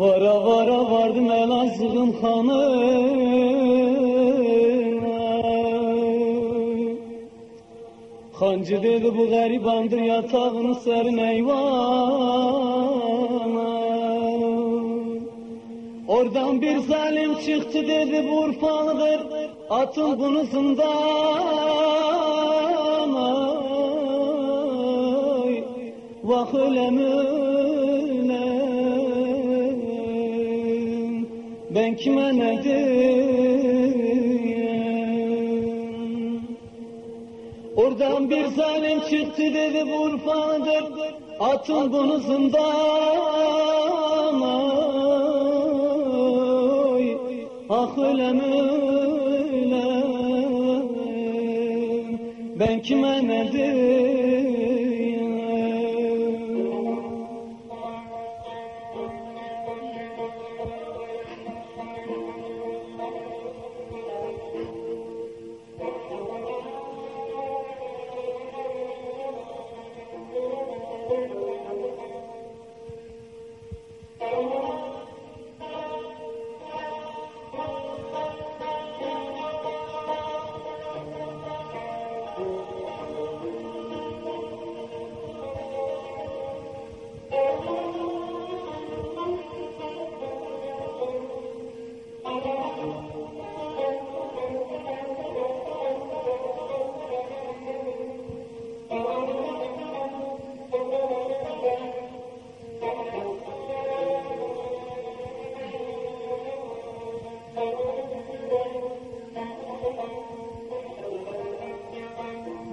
Vara vara vardım Elazığ'ın hanına Hancı dedi bu garibandır yatağını serin eyvana. Oradan bir zalim çıktı dedi bu Atın bunu zindana. Vah ölem Ben kime ne Oradan bir zalim çıktı dedi bu Urfa'dır Atın bunu zindana. Ah ölem ölem Ben kime ne diyeyim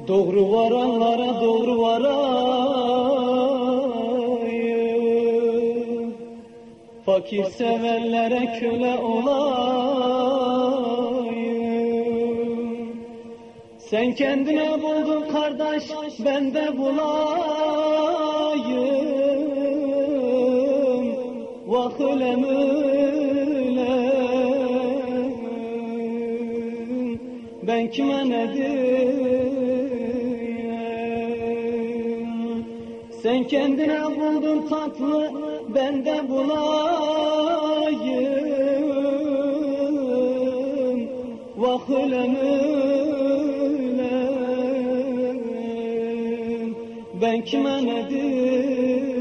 Doğru varanlara doğru varayım. Fakir sevenlere köle olayım. Sen kendine buldun kardeş ben de bulayım. Vah Ben kime ne Sen kendine buldun tatlı, ben de bulayım. Vakıl ben kime nedir?